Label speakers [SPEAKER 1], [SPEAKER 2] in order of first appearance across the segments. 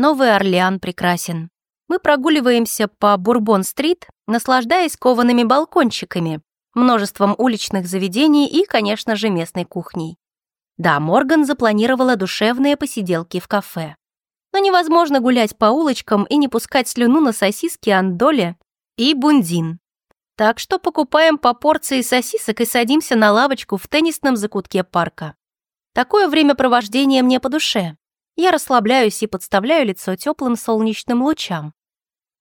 [SPEAKER 1] Новый Орлеан прекрасен. Мы прогуливаемся по Бурбон-стрит, наслаждаясь коваными балкончиками, множеством уличных заведений и, конечно же, местной кухней. Да, Морган запланировала душевные посиделки в кафе. Но невозможно гулять по улочкам и не пускать слюну на сосиски андоле и бундин. Так что покупаем по порции сосисок и садимся на лавочку в теннисном закутке парка. Такое времяпровождение мне по душе. Я расслабляюсь и подставляю лицо теплым солнечным лучам.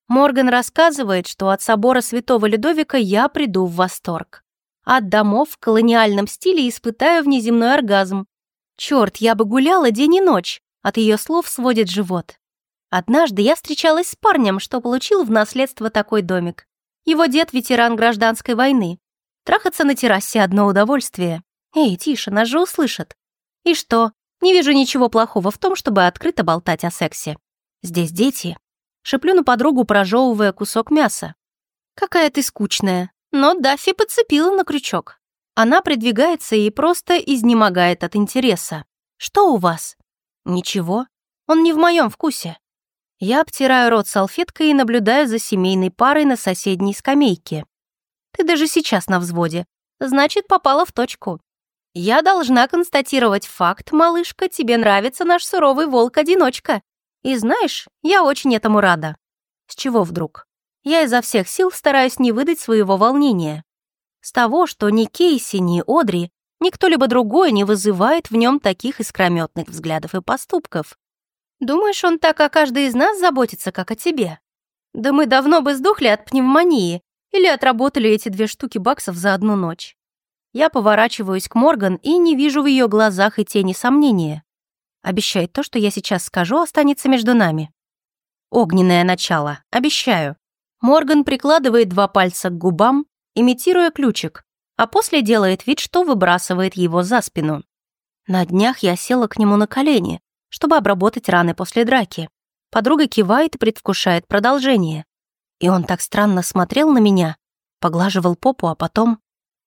[SPEAKER 1] Морган рассказывает, что от собора Святого Людовика я приду в восторг. От домов в колониальном стиле испытаю внеземной оргазм. Черт, я бы гуляла день и ночь, от ее слов сводит живот. Однажды я встречалась с парнем, что получил в наследство такой домик. Его дед — ветеран гражданской войны. Трахаться на террасе — одно удовольствие. Эй, тише, нас же услышат. И что? Не вижу ничего плохого в том, чтобы открыто болтать о сексе. Здесь дети. Шеплю на подругу, прожевывая кусок мяса. Какая ты скучная. Но Даффи подцепила на крючок. Она придвигается и просто изнемогает от интереса. Что у вас? Ничего. Он не в моем вкусе. Я обтираю рот салфеткой и наблюдаю за семейной парой на соседней скамейке. Ты даже сейчас на взводе. Значит, попала в точку. Я должна констатировать факт, малышка, тебе нравится наш суровый волк-одиночка. И знаешь, я очень этому рада. С чего вдруг? Я изо всех сил стараюсь не выдать своего волнения. С того, что ни Кейси, ни Одри, ни кто-либо другой не вызывает в нем таких искрометных взглядов и поступков. Думаешь, он так о каждой из нас заботится, как о тебе? Да мы давно бы сдохли от пневмонии или отработали эти две штуки баксов за одну ночь. Я поворачиваюсь к Морган и не вижу в ее глазах и тени сомнения. Обещает то, что я сейчас скажу, останется между нами. Огненное начало, обещаю. Морган прикладывает два пальца к губам, имитируя ключик, а после делает вид, что выбрасывает его за спину. На днях я села к нему на колени, чтобы обработать раны после драки. Подруга кивает и предвкушает продолжение. И он так странно смотрел на меня, поглаживал попу, а потом...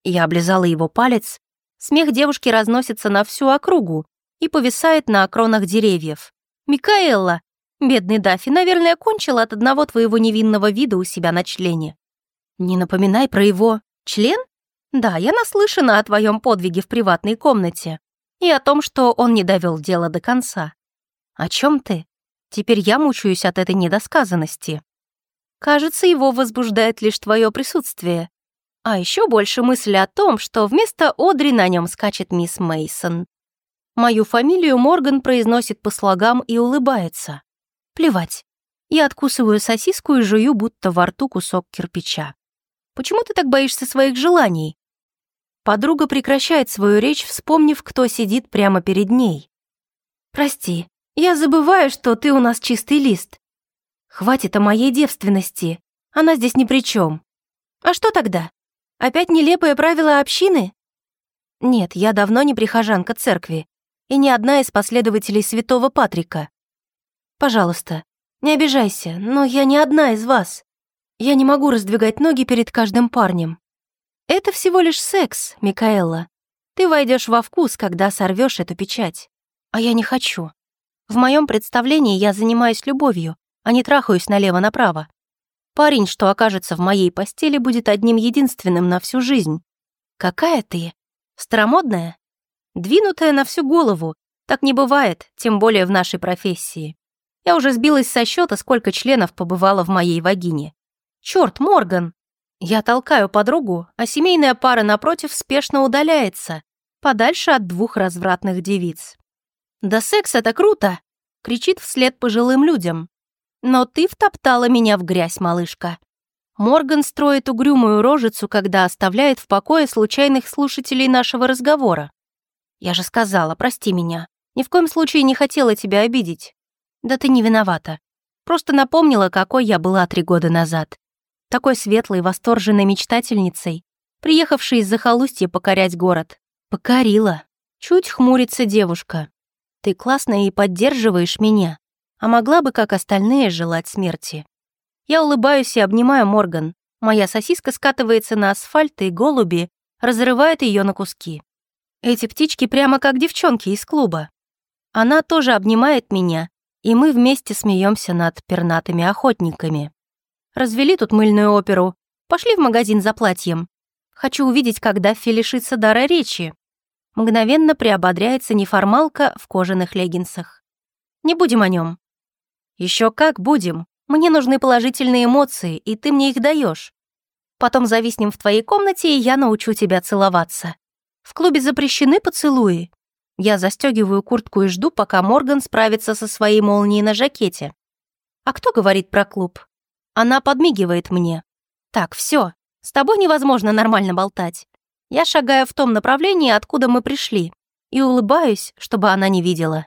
[SPEAKER 1] Я облизала его палец. Смех девушки разносится на всю округу и повисает на окронах деревьев. «Микаэлла! Бедный Даффи, наверное, кончил от одного твоего невинного вида у себя на члене. Не напоминай про его... член? Да, я наслышана о твоем подвиге в приватной комнате и о том, что он не довел дело до конца. О чем ты? Теперь я мучаюсь от этой недосказанности. Кажется, его возбуждает лишь твое присутствие. А еще больше мысли о том, что вместо Одри на нем скачет мисс Мейсон. Мою фамилию Морган произносит по слогам и улыбается. Плевать. Я откусываю сосиску и жую, будто во рту кусок кирпича. Почему ты так боишься своих желаний? Подруга прекращает свою речь, вспомнив, кто сидит прямо перед ней. «Прости, я забываю, что ты у нас чистый лист. Хватит о моей девственности, она здесь ни при чем. А что тогда? Опять нелепое правило общины? Нет, я давно не прихожанка церкви и не одна из последователей святого Патрика. Пожалуйста, не обижайся, но я не одна из вас. Я не могу раздвигать ноги перед каждым парнем. Это всего лишь секс, Микаэла. Ты войдешь во вкус, когда сорвешь эту печать. А я не хочу. В моем представлении я занимаюсь любовью, а не трахаюсь налево-направо. Парень, что окажется в моей постели, будет одним единственным на всю жизнь. Какая ты? Старомодная? Двинутая на всю голову. Так не бывает, тем более в нашей профессии. Я уже сбилась со счета, сколько членов побывало в моей вагине. Черт, Морган! Я толкаю подругу, а семейная пара напротив спешно удаляется, подальше от двух развратных девиц. «Да секс — это круто!» — кричит вслед пожилым людям. «Но ты втоптала меня в грязь, малышка». Морган строит угрюмую рожицу, когда оставляет в покое случайных слушателей нашего разговора. «Я же сказала, прости меня. Ни в коем случае не хотела тебя обидеть». «Да ты не виновата. Просто напомнила, какой я была три года назад такой светлой, восторженной мечтательницей, приехавшей из захолустья покорять город. Покорила. Чуть хмурится девушка. Ты классно и поддерживаешь меня, а могла бы, как остальные, желать смерти. Я улыбаюсь и обнимаю Морган. Моя сосиска скатывается на асфальт, и голуби разрывают ее на куски. Эти птички прямо как девчонки из клуба. Она тоже обнимает меня, И мы вместе смеемся над пернатыми охотниками. Развели тут мыльную оперу. Пошли в магазин за платьем. Хочу увидеть, когда Даффи лишится дара речи. Мгновенно приободряется неформалка в кожаных леггинсах. Не будем о нем. Еще как будем. Мне нужны положительные эмоции, и ты мне их даешь. Потом зависнем в твоей комнате, и я научу тебя целоваться. В клубе запрещены поцелуи. Я застегиваю куртку и жду, пока Морган справится со своей молнией на жакете. А кто говорит про клуб? Она подмигивает мне. Так, все, с тобой невозможно нормально болтать. Я шагаю в том направлении, откуда мы пришли, и улыбаюсь, чтобы она не видела.